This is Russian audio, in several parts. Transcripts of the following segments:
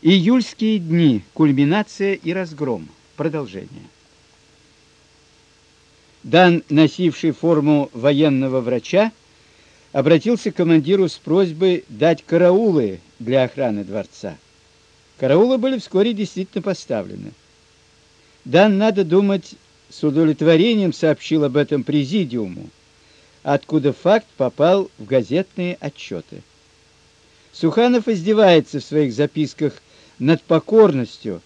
Июльские дни. Кульминация и разгром. Продолжение. Дан, носивший форму военного врача, обратился к командиру с просьбой дать караулы для охраны дворца. Караулы были вскоре действительно поставлены. Дан, надо думать, с удовлетворением сообщил об этом президиуму, откуда факт попал в газетные отчеты. Суханов издевается в своих записках над покорностью,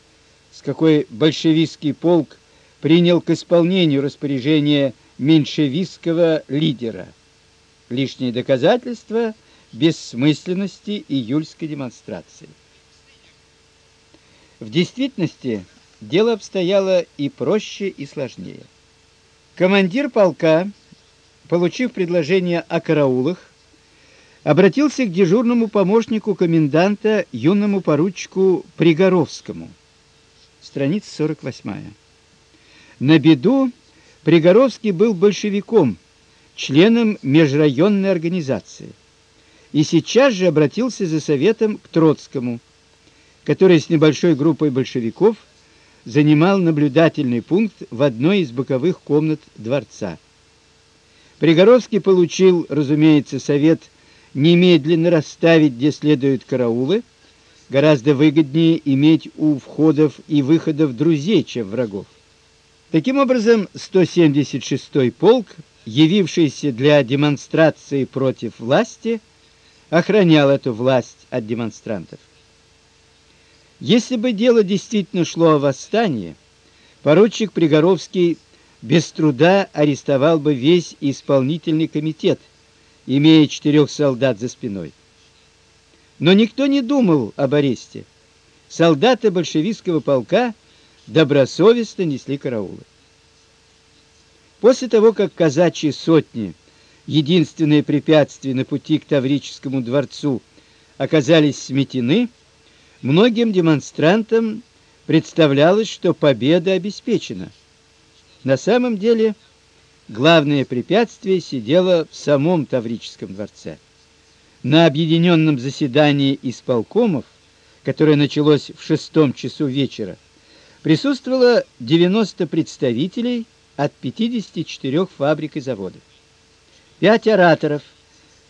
с какой большевистский полк принял к исполнению распоряжение меньшевистского лидера. Лишние доказательства бессмысленности июльской демонстрации. В действительности дело обстояло и проще, и сложнее. Командир полка, получив предложение о караулах, обратился к дежурному помощнику коменданта юному поручику Пригоровскому. Страница 48. На беду Пригоровский был большевиком, членом межрайонной организации. И сейчас же обратился за советом к Троцкому, который с небольшой группой большевиков занимал наблюдательный пункт в одной из боковых комнат дворца. Пригоровский получил, разумеется, совет немедленно расставить где следует караулы, гораздо выгоднее иметь у входов и выходов друзей, чем врагов. Таким образом, 176-й полк, явившийся для демонстрации против власти, охранял эту власть от демонстрантов. Если бы дело действительно шло о восстании, поручик Пригоровский без труда арестовал бы весь исполнительный комитет – имея четырех солдат за спиной. Но никто не думал об аресте. Солдаты большевистского полка добросовестно несли караулы. После того, как казачьи сотни, единственное препятствие на пути к Таврическому дворцу, оказались сметены, многим демонстрантам представлялось, что победа обеспечена. На самом деле, главное препятствие сидело в самом Таврическом дворце. На объединенном заседании исполкомов, которое началось в шестом часу вечера, присутствовало 90 представителей от 54 фабрик и заводов. Пять ораторов,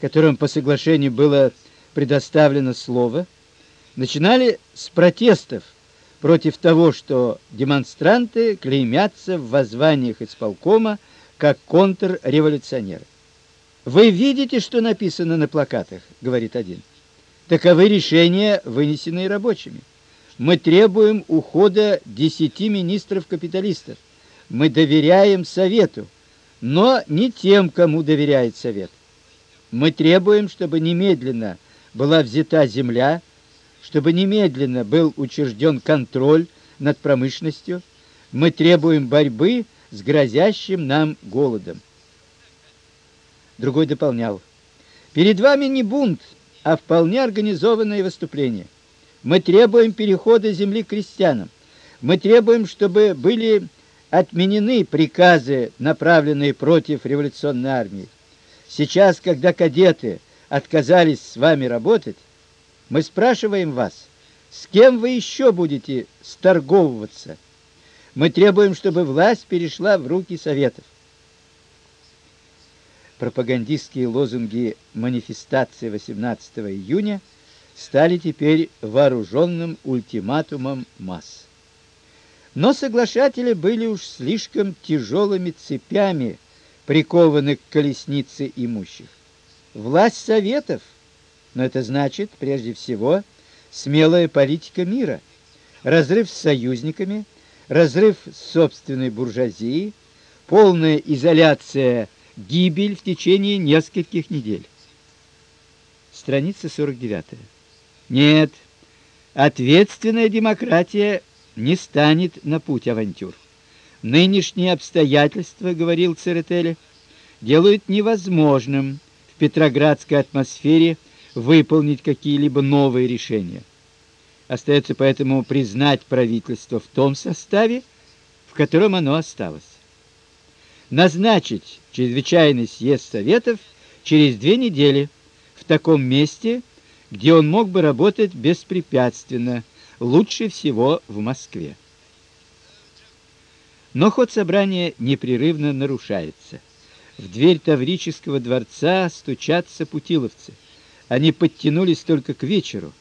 которым по соглашению было предоставлено слово, начинали с протестов против того, что демонстранты клеймятся в воззваниях исполкома как контрреволюционеры. Вы видите, что написано на плакатах, говорит один. Таковы решения, вынесенные рабочими. Мы требуем ухода десяти министров-капиталистов. Мы доверяем совету, но не тем, кому доверяет совет. Мы требуем, чтобы немедленно была взята земля, чтобы немедленно был учрежден контроль над промышленностью. Мы требуем борьбы с грозящим нам голодом. Другой дополнял: "Перед вами не бунт, а вполне организованное выступление. Мы требуем перехода земли крестьянам. Мы требуем, чтобы были отменены приказы, направленные против революционной армии. Сейчас, когда кадеты отказались с вами работать, мы спрашиваем вас, с кем вы еще будете сторговываться?" Мы требуем, чтобы власть перешла в руки советов. Пропагандистские лозунги манифестации 18 июня стали теперь вооруженным ультиматумом масс. Но соглашатели были уж слишком тяжелыми цепями прикованы к колеснице имущих. Власть советов, но это значит прежде всего смелая политика мира, разрыв с союзниками, разрыв собственной буржуазией, полная изоляция, гибель в течение нескольких недель. Страница 49. Нет, ответственная демократия не станет на путь авантюр. Нынешние обстоятельства, говорил Церетели, делают невозможным в петроградской атмосфере выполнить какие-либо новые решения. Остается поэтому признать правительство в том составе, в котором оно осталось. Назначить чрезвычайный съезд советов через две недели в таком месте, где он мог бы работать беспрепятственно, лучше всего в Москве. Но ход собрания непрерывно нарушается. В дверь Таврического дворца стучатся путиловцы. Они подтянулись только к вечеру.